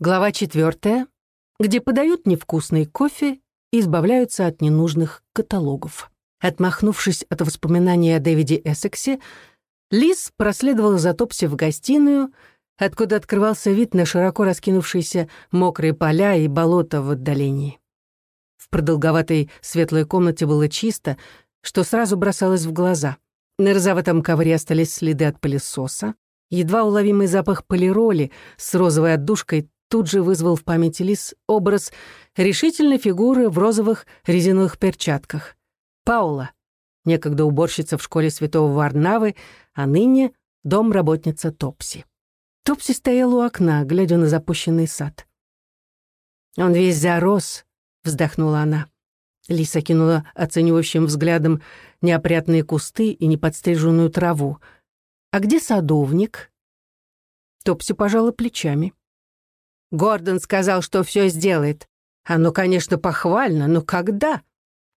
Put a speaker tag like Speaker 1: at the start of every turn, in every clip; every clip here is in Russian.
Speaker 1: Глава четвертая, где подают невкусный кофе и избавляются от ненужных каталогов. Отмахнувшись от воспоминаний о Дэвиде Эссексе, Лиз проследовала за Топси в гостиную, откуда открывался вид на широко раскинувшиеся мокрые поля и болота в отдалении. В продолговатой светлой комнате было чисто, что сразу бросалось в глаза. На розоватом ковре остались следы от пылесоса. Едва уловимый запах полироли с розовой отдушкой тут же вызвал в памяти Лис образ решительной фигуры в розовых резиновых перчатках. Паула, некогда уборщица в школе святого Варнавы, а ныне домработница Топси. Топси стояла у окна, глядя на запущенный сад. «Он весь зарос», — вздохнула она. Лиса кинула оценивающим взглядом неопрятные кусты и неподстриженную траву. «А где садовник?» Топси пожала плечами. Гордон сказал, что все сделает. Оно, конечно, похвально, но когда?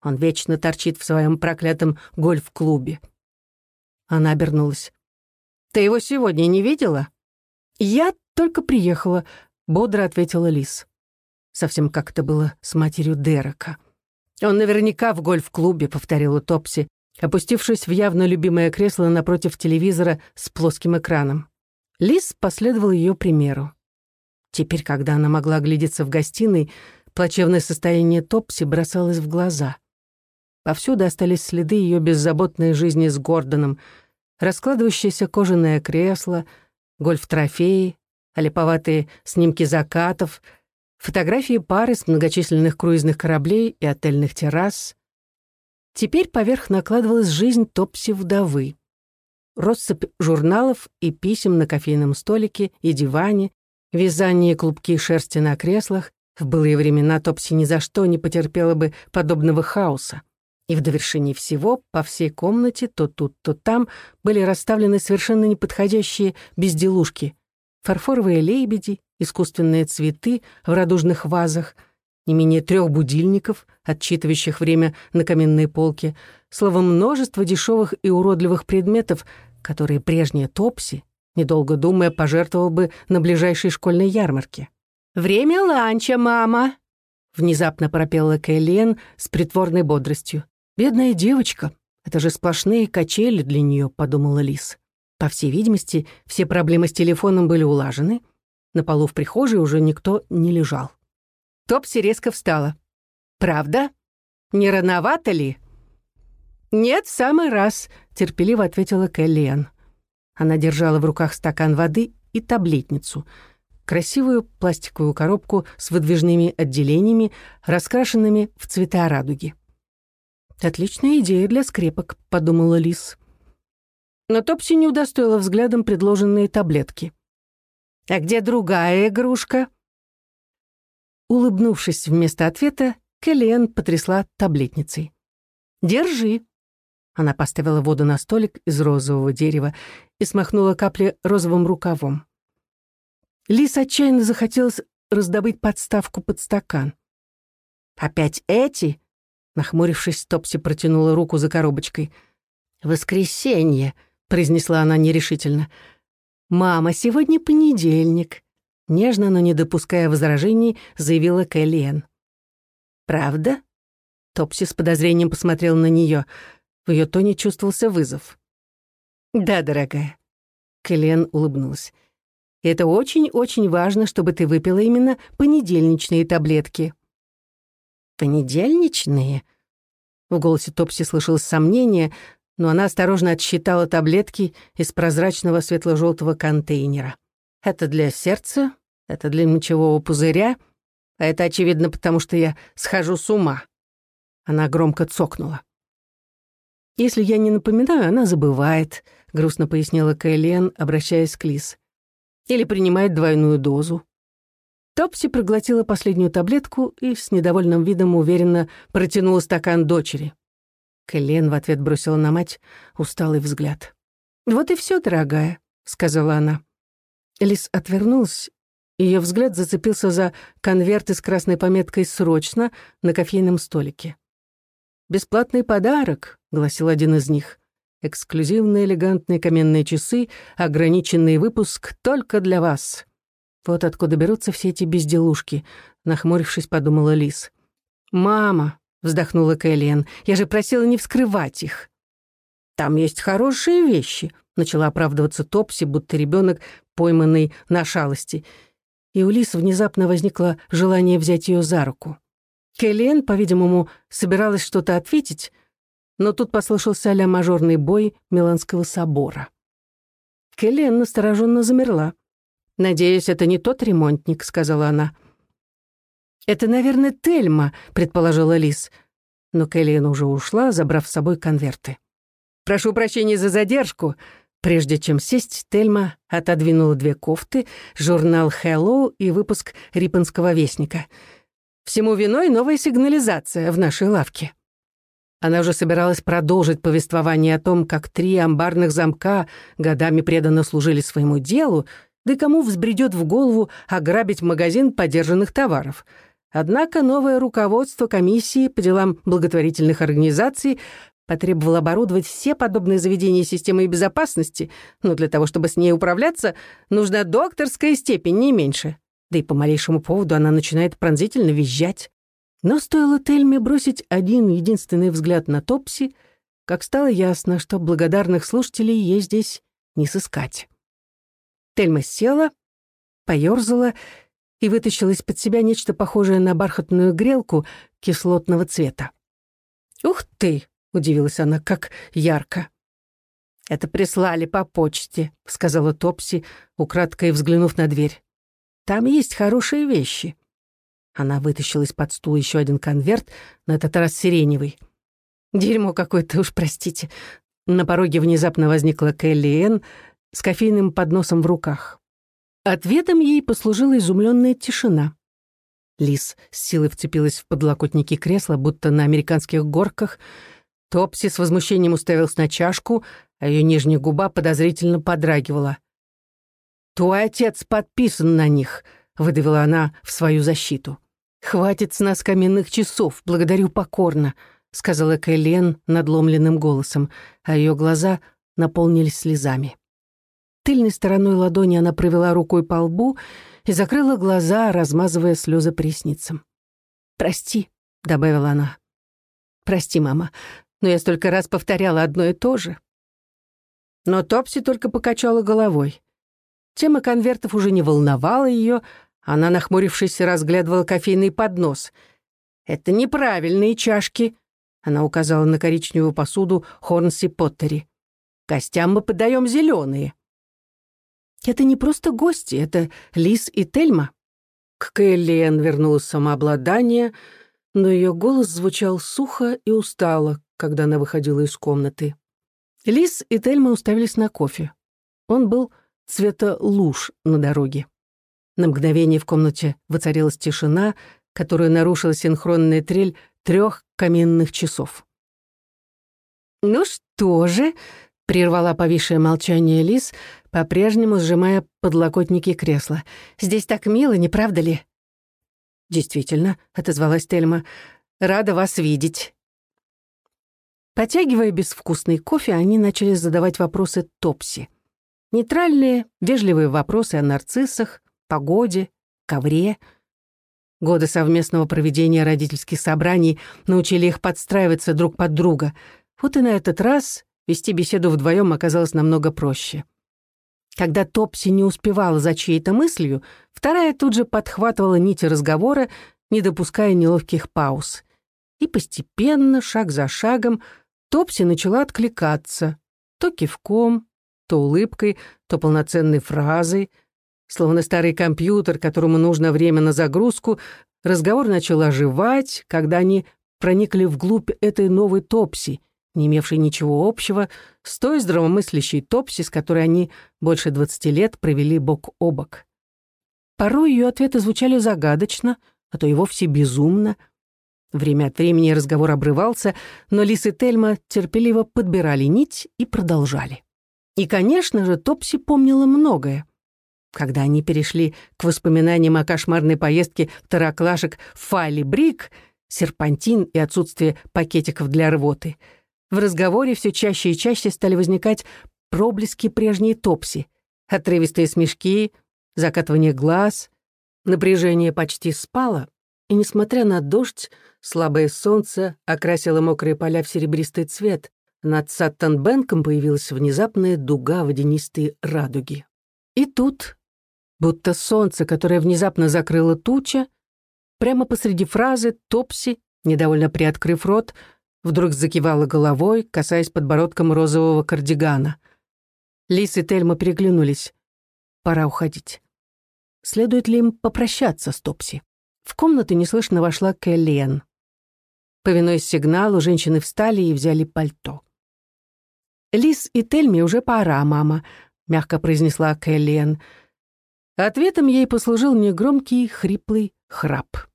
Speaker 1: Он вечно торчит в своем проклятом гольф-клубе. Она обернулась. «Ты его сегодня не видела?» «Я только приехала», — бодро ответила Лис. Совсем как это было с матерью Дерека. «Он наверняка в гольф-клубе», — повторила Топси, опустившись в явно любимое кресло напротив телевизора с плоским экраном. Лис последовал ее примеру. Теперь, когда она могла глядеться в гостиной, плачевное состояние Топси бросалось в глаза. Повсюду остались следы ее беззаботной жизни с Гордоном, раскладывающееся кожаное кресло, гольф-трофеи, олиповатые снимки закатов, фотографии пары с многочисленных круизных кораблей и отельных террас. Теперь поверх накладывалась жизнь Топси-вдовы. Россыпь журналов и писем на кофейном столике и диване, вязание клубки шерсти на креслах, в былые времена Топси ни за что не потерпела бы подобного хаоса. И в довершении всего по всей комнате то тут, то там были расставлены совершенно неподходящие безделушки. Фарфоровые лебеди, искусственные цветы в радужных вазах, не менее трех будильников, отчитывающих время на каменной полке, словом, множество дешевых и уродливых предметов, которые прежние Топси недолго думая, пожертвовал бы на ближайшей школьной ярмарке. «Время ланча, мама!» Внезапно пропела Кэллиэн с притворной бодростью. «Бедная девочка, это же сплошные качели для нее», — подумала Лис. По всей видимости, все проблемы с телефоном были улажены. На полу в прихожей уже никто не лежал. Топси резко встала. «Правда? Не рановато ли?» «Нет, в самый раз», — терпеливо ответила Кэллиэн. Она держала в руках стакан воды и таблетницу, красивую пластиковую коробку с выдвижными отделениями, раскрашенными в цвета радуги. «Отличная идея для скрепок», — подумала Лис. Но Топси не удостоила взглядом предложенные таблетки. «А где другая игрушка?» Улыбнувшись вместо ответа, Келлиэн потрясла таблетницей. «Держи», она поставила воду на столик из розового дерева и смахнула капли розовым рукавом. Лис отчаянно захотелось раздобыть подставку под стакан. «Опять эти?» Нахмурившись, Топси протянула руку за коробочкой. «Воскресенье», — произнесла она нерешительно. «Мама, сегодня понедельник», — нежно, но не допуская возражений, заявила Кэллиэн. «Правда?» Топси с подозрением посмотрел на нее. В ее тоне чувствовался вызов. «Да, дорогая». Кэлен улыбнулась. «Это очень-очень важно, чтобы ты выпила именно понедельничные таблетки». «Понедельничные?» В голосе Топси слышалось сомнение, но она осторожно отсчитала таблетки из прозрачного светло-желтого контейнера. «Это для сердца, это для мочевого пузыря, а это, очевидно, потому что я схожу с ума». Она громко цокнула. «Если я не напоминаю, она забывает», — грустно пояснила Кэлен, обращаясь к Лис. «Или принимает двойную дозу». Топси проглотила последнюю таблетку и с недовольным видом уверенно протянула стакан дочери. Кэлен в ответ бросила на мать усталый взгляд. «Вот и все, дорогая», — сказала она. Лис отвернулась, ее взгляд зацепился за конверт с красной пометкой «Срочно» на кофейном столике. «Бесплатный подарок», — гласил один из них. «Эксклюзивные элегантные каменные часы, ограниченный выпуск только для вас». Вот откуда берутся все эти безделушки, нахмурившись, подумала Лис. «Мама», — вздохнула Кэллиэн, — «я же просила не вскрывать их». «Там есть хорошие вещи», — начала оправдываться Топси, будто ребенок, пойманный на шалости. И у Лис внезапно возникло желание взять ее за руку. Кэллиэн, по-видимому, собиралась что-то ответить, но тут послышался ля мажорный бой Миланского собора. Кэллиэн настороженно замерла. «Надеюсь, это не тот ремонтник», — сказала она. «Это, наверное, Тельма», — предположила Лис. Но Кэллиэн уже ушла, забрав с собой конверты. «Прошу прощения за задержку». Прежде чем сесть, Тельма отодвинула две кофты, журнал «Hello» и выпуск «Риппенского вестника». Всему виной новая сигнализация в нашей лавке. Она уже собиралась продолжить повествование о том, как три амбарных замка годами преданно служили своему делу, да и кому взбредет в голову ограбить магазин подержанных товаров. Однако новое руководство комиссии по делам благотворительных организаций потребовало оборудовать все подобные заведения системой безопасности, но для того, чтобы с ней управляться, нужна докторская степень, не меньше. Да и по малейшему поводу она начинает пронзительно визжать. Но стоило Тельме бросить один единственный взгляд на Топси, как стало ясно, что благодарных слушателей ей здесь не сыскать. Тельма села, поёрзала и вытащила из-под себя нечто похожее на бархатную грелку кислотного цвета. «Ух ты!» — удивилась она, как ярко. «Это прислали по почте», — сказала Топси, украдкой взглянув на дверь. «Там есть хорошие вещи». Она вытащила из-под стула еще один конверт, на этот раз сиреневый. «Дерьмо какое-то уж, простите». На пороге внезапно возникла Келли Энн с кофейным подносом в руках. Ответом ей послужила изумленная тишина. Лис с силой вцепилась в подлокотники кресла, будто на американских горках. Топси с возмущением уставился на чашку, а ее нижняя губа подозрительно подрагивала. «Твой отец подписан на них», — выдавила она в свою защиту. «Хватит с нас каменных часов, благодарю покорно», — сказала Кэлен надломленным голосом, а ее глаза наполнились слезами. Тыльной стороной ладони она провела рукой по лбу и закрыла глаза, размазывая слезы ресницам. «Прости», — добавила она. «Прости, мама, но я столько раз повторяла одно и то же». Но Топси только покачала головой. Тема конвертов уже не волновала ее, она, нахмурившись, разглядывала кофейный поднос. «Это неправильные чашки», — она указала на коричневую посуду Хорнси Поттери. «Гостям мы подаем зеленые». «Это не просто гости, это Лис и Тельма». К Кэллиэн вернулось самообладание, но ее голос звучал сухо и устало, когда она выходила из комнаты. Лис и Тельма уставились на кофе. Он был цвета луж на дороге. На мгновение в комнате воцарилась тишина, которую нарушила синхронная трель трех каминных часов. «Ну что же?» — прервала повисшее молчание Лис, по-прежнему сжимая подлокотники кресла. «Здесь так мило, не правда ли?» «Действительно», — отозвалась Тельма, — «рада вас видеть». Потягивая безвкусный кофе, они начали задавать вопросы Топси. Нейтральные, вежливые вопросы о нарциссах, погоде, ковре. Годы совместного проведения родительских собраний научили их подстраиваться друг под друга. Вот и на этот раз вести беседу вдвоем оказалось намного проще. Когда Топси не успевала за чьей-то мыслью, вторая тут же подхватывала нити разговора, не допуская неловких пауз. И постепенно, шаг за шагом, Топси начала откликаться. То кивком, то улыбкой, то полноценной фразой. Словно старый компьютер, которому нужно время на загрузку, разговор начал оживать, когда они проникли вглубь этой новой Топси, не имевшей ничего общего с той здравомыслящей Топси, с которой они больше двадцати лет провели бок о бок. Порой ее ответы звучали загадочно, а то и вовсе безумно. Время от времени разговор обрывался, но Лис и Тельма терпеливо подбирали нить и продолжали. И, конечно же, Топси помнила многое. Когда они перешли к воспоминаниям о кошмарной поездке тараклашек в Брик, серпантин и отсутствие пакетиков для рвоты, в разговоре все чаще и чаще стали возникать проблески прежней Топси, отрывистые смешки, закатывание глаз, напряжение почти спало, и, несмотря на дождь, слабое солнце окрасило мокрые поля в серебристый цвет, над Саттон-Бэнком появилась внезапная дуга водянистой радуги. И тут, будто солнце, которое внезапно закрыло туча, прямо посреди фразы Топси, недовольно приоткрыв рот, вдруг закивала головой, касаясь подбородком розового кардигана. Лис и Тельма переглянулись. Пора уходить. Следует ли им попрощаться с Топси? В комнату неслышно вошла Кэллиэн. Повинуясь сигналу, женщины встали и взяли пальто. «Лис и Тельме уже пора, мама», — мягко произнесла Кэллиэн. Ответом ей послужил негромкий, хриплый храп.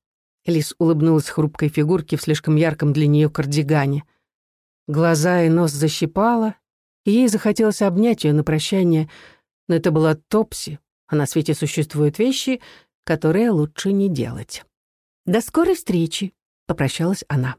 Speaker 1: Лис улыбнулась хрупкой фигурке в слишком ярком для нее кардигане. Глаза и нос защипала, и ей захотелось обнять ее на прощание, но это была Топси, а на свете существуют вещи, которые лучше не делать. «До скорой встречи», — попрощалась она.